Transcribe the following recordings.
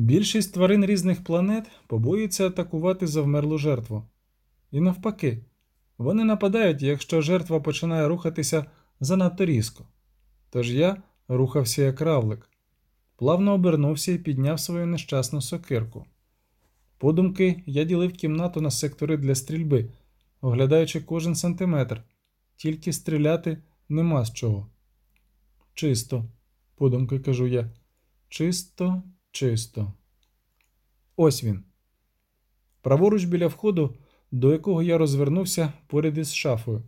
Більшість тварин різних планет побоюються атакувати завмерлу жертву. І навпаки, вони нападають, якщо жертва починає рухатися занадто різко. Тож я рухався як равлик, плавно обернувся і підняв свою нещасну сокирку. Подумки я ділив кімнату на сектори для стрільби, оглядаючи кожен сантиметр, тільки стріляти нема з чого. Чисто, подумки кажу я. Чисто, чисто. Ось він. Праворуч біля входу, до якого я розвернувся поряд із шафою.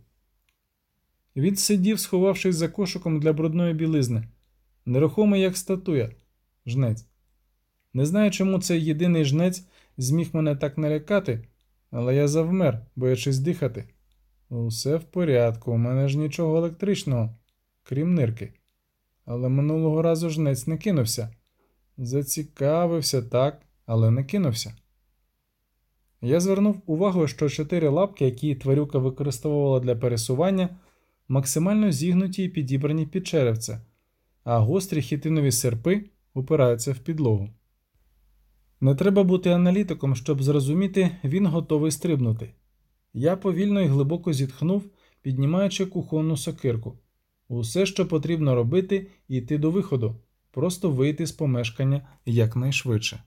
Він сидів, сховавшись за кошиком для брудної білизни, нерухомий, як статуя, жнець. Не знаю, чому цей єдиний жнець зміг мене так налякати, але я завмер, боячись дихати. Усе в порядку, у мене ж нічого електричного, крім нирки. Але минулого разу жнець не кинувся. Зацікавився так, але не кинувся. Я звернув увагу, що чотири лапки, які тварюка використовувала для пересування, максимально зігнуті і підібрані під черевце, а гострі хітинові серпи упираються в підлогу. Не треба бути аналітиком, щоб зрозуміти, він готовий стрибнути. Я повільно і глибоко зітхнув, піднімаючи кухонну сокирку. Усе, що потрібно робити, йти до виходу, просто вийти з помешкання якнайшвидше.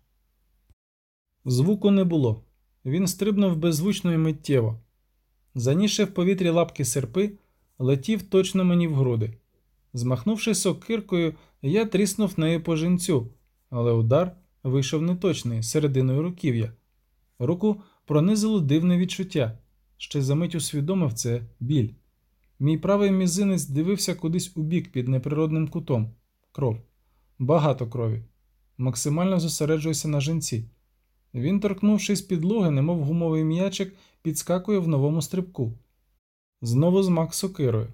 Звуку не було. Він стрибнув беззвучно і миттєво. Занісши в повітрі лапки серпи, летів точно мені в груди. Змахнувши сокиркою, я тріснув нею по жінцю, але удар вийшов неточний серединою руків'я. Руку пронизило дивне відчуття, ще за мить усвідомив це біль. Мій правий мізинець дивився кудись у бік під неприродним кутом. Кров. Багато крові. Максимально зосереджуюся на жінці. Він, торкнувшись підлоги, немов гумовий м'ячик, підскакує в новому стрибку. Знову змак сокирою.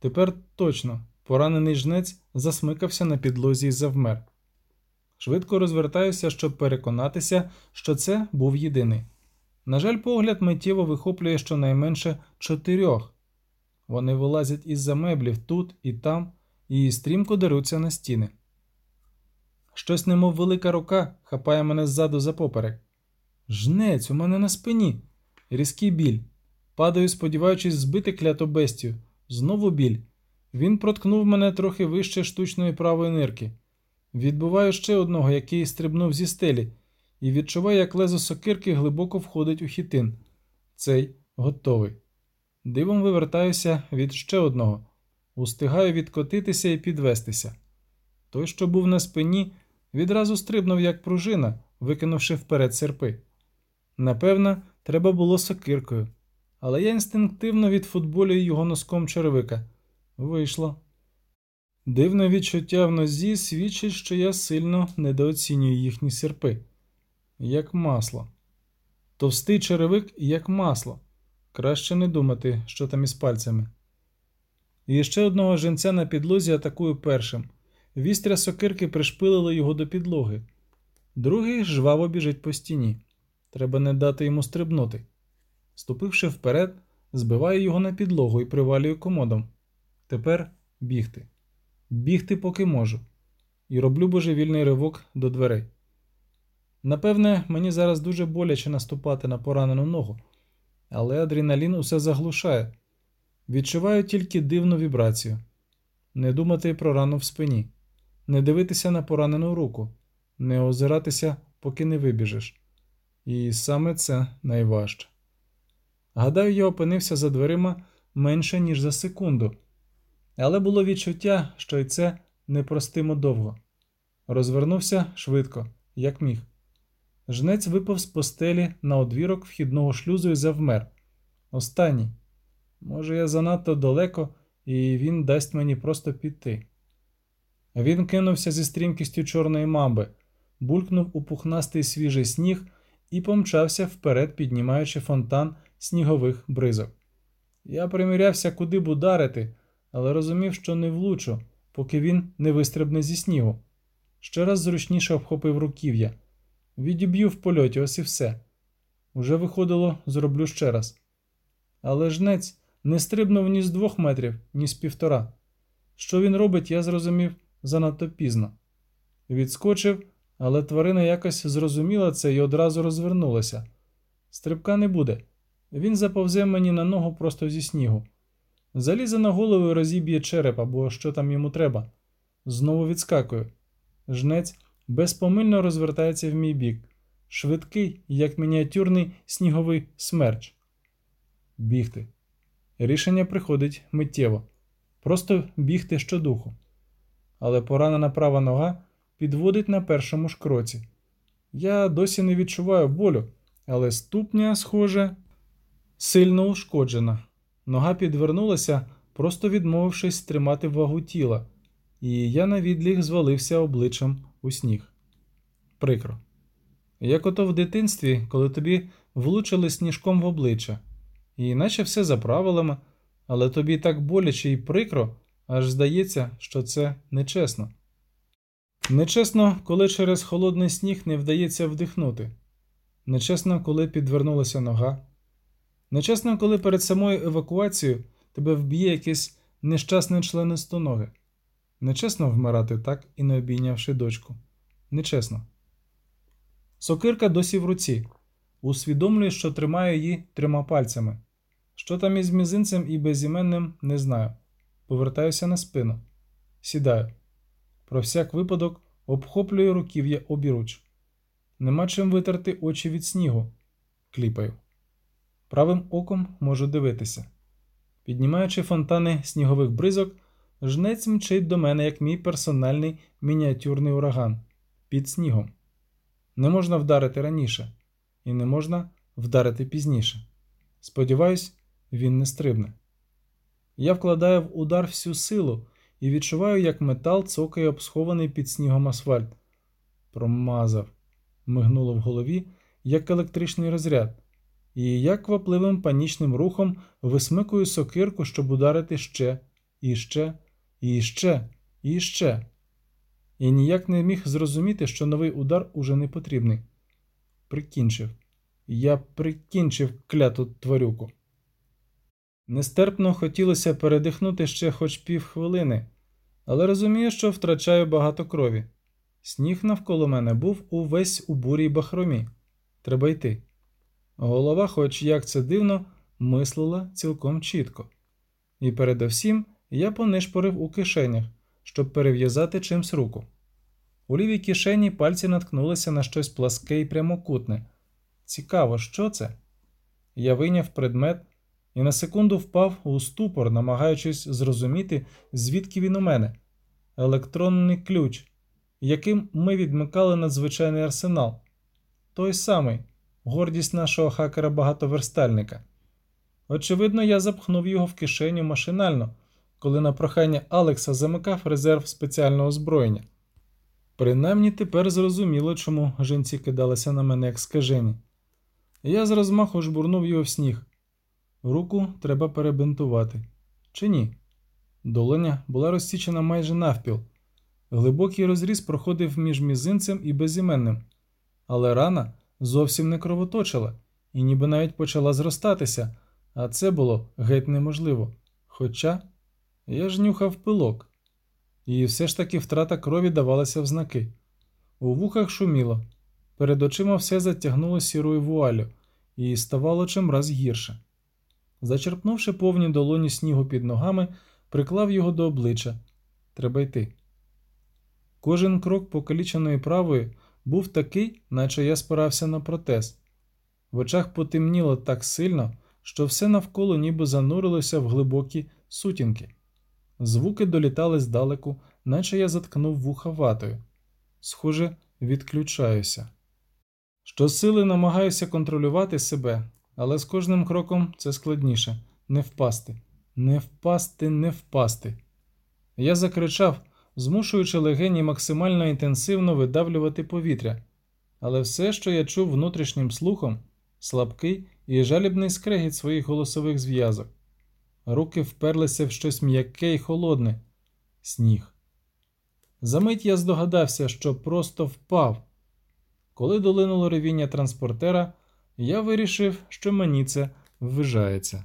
Тепер точно поранений жнець засмикався на підлозі і завмер. Швидко розвертаюся, щоб переконатися, що це був єдиний. На жаль, погляд миттєво вихоплює щонайменше чотирьох. Вони вилазять із-за меблів тут і там і стрімко деруться на стіни. Щось, немов велика рука, хапає мене ззаду за поперек. Жнець у мене на спині. Різкий біль. Падаю, сподіваючись, збити кляту бестію. Знову біль. Він проткнув мене трохи вище штучної правої нирки. Відбуваю ще одного, який стрибнув зі стелі, і відчуваю, як лезо сокирки глибоко входить у хітин. Цей готовий. Дивом вивертаюся від ще одного, устигаю відкотитися і підвестися. Той, що був на спині, відразу стрибнув, як пружина, викинувши вперед серпи. Напевно, треба було сокиркою, але я інстинктивно відфутболюю його носком черевика. Вийшло. Дивне відчуття в нозі свідчить, що я сильно недооцінюю їхні серпи, як масло. Товстий черевик, як масло. Краще не думати, що там із пальцями. І ще одного женця на підлозі атакую першим. Вістря сокирки пришпилило його до підлоги. Другий жваво біжить по стіні. Треба не дати йому стрибнути. Ступивши вперед, збиваю його на підлогу і привалюю комодом. Тепер бігти. Бігти, поки можу. І роблю божевільний ривок до дверей. Напевне, мені зараз дуже боляче наступати на поранену ногу, але адреналін усе заглушає. Відчуваю тільки дивну вібрацію. Не думати про рану в спині, не дивитися на поранену руку, не озиратися, поки не вибіжиш. І саме це найважче. Гадаю, я опинився за дверима менше, ніж за секунду, але було відчуття, що й це непростимо довго. Розвернувся швидко, як міг. Жнець випав з постелі на одвірок вхідного шлюзу і завмер. Останній. Може, я занадто далеко, і він дасть мені просто піти. Він кинувся зі стрімкістю чорної мамби, булькнув у пухнастий свіжий сніг і помчався вперед, піднімаючи фонтан снігових бризок. Я примірявся, куди б ударити, але розумів, що не влучу, поки він не вистрибне зі снігу. Ще раз зручніше обхопив руків'я. Відіб'ю в польоті, ось і все. Уже виходило, зроблю ще раз. Але жнець не стрибнув ні з двох метрів, ні з півтора. Що він робить, я зрозумів занадто пізно. Відскочив, але тварина якось зрозуміла це і одразу розвернулася. Стрибка не буде. Він заповзе мені на ногу просто зі снігу. Залізе на голову і розіб'є череп або що там йому треба. Знову відскакую. Жнець безпомильно розвертається в мій бік, швидкий, як мініатюрний сніговий смерч. Бігти. Рішення приходить миттєво. Просто бігти щодуху. Але поранена права нога підводить на першому ж кроці. Я досі не відчуваю болю, але ступня, схоже, сильно ушкоджена. Нога підвернулася, просто відмовившись тримати вагу тіла, і я на відліг звалився обличчям у сніг. Прикро. Як ото в дитинстві, коли тобі влучили сніжком в обличчя, і наче все за правилами, але тобі так боляче і прикро, аж здається, що це нечесно. Нечесно, коли через холодний сніг не вдається вдихнути. Нечесно, коли підвернулася нога. Нечесно, коли перед самою евакуацією тебе вб'є якесь нещасне членистоноге. Нечесно вмирати так і не обійнявши дочку. Нечесно. Сокирка досі в руці. Усвідомлюю, що тримаю її трьома пальцями. Що там із мізинцем і безіменним, не знаю. Повертаюся на спину. Сідаю. Про всяк випадок обхоплюю руків'я обіруч. Нема чим витерти очі від снігу. Кліпаю. Правим оком можу дивитися. Піднімаючи фонтани снігових бризок, жнець мчить до мене як мій персональний мініатюрний ураган під снігом. Не можна вдарити раніше, і не можна вдарити пізніше. Сподіваюсь, він не стрибне. Я вкладаю в удар всю силу і відчуваю, як метал цокає обсхований під снігом асфальт. Промазав, мигнуло в голові, як електричний розряд, і я квапливим панічним рухом висмикую сокирку, щоб ударити ще, і ще, і ще, і ще. І ніяк не міг зрозуміти, що новий удар уже не потрібний. Прикінчив. Я прикінчив кляту тварюку. Нестерпно хотілося передихнути ще хоч півхвилини, але розумію, що втрачаю багато крові. Сніг навколо мене був увесь у бурій бахромі. Треба йти. Голова, хоч як це дивно, мислила цілком чітко. І передовсім я понишпорив у кишенях, щоб перев'язати чимсь руку. У лівій кишені пальці наткнулися на щось пласке і прямокутне. Цікаво, що це? Я вийняв предмет і на секунду впав у ступор, намагаючись зрозуміти, звідки він у мене. Електронний ключ, яким ми відмикали надзвичайний арсенал. Той самий гордість нашого хакера-багатоверстальника. Очевидно, я запхнув його в кишеню машинально, коли на прохання Алекса замикав резерв спеціального озброєння. Принаймні тепер зрозуміло, чому жінці кидалися на мене як скажені. Я з розмаху жбурнув його в сніг. Руку треба перебинтувати. Чи ні? Долоня була розсічена майже навпіл. Глибокий розріз проходив між мізинцем і безіменним, але рана зовсім не кровоточила і ніби навіть почала зростатися, а це було геть неможливо. Хоча я ж нюхав пилок, і все ж таки втрата крові давалася в знаки. У вухах шуміло, перед очима все затягнуло сірою вуалю, і ставало чимраз гірше. Зачерпнувши повні долоні снігу під ногами, приклав його до обличчя. Треба йти. Кожен крок покаліченої правої був такий, наче я спирався на протез. В очах потемніло так сильно, що все навколо ніби занурилося в глибокі сутінки. Звуки долітали здалеку, наче я заткнув вуха ватою. Схоже, відключаюся. Щосили намагаюся контролювати себе, але з кожним кроком це складніше не впасти, не впасти, не впасти. Я закричав, змушуючи легені максимально інтенсивно видавлювати повітря, але все, що я чув внутрішнім слухом, слабкий і жалібний скрегіт своїх голосових зв'язок. Руки вперлися в щось м'яке і холодне сніг. Замить я здогадався, що просто впав. Коли долинуло ревіння транспортера, я вирішив, що мені це ввижається.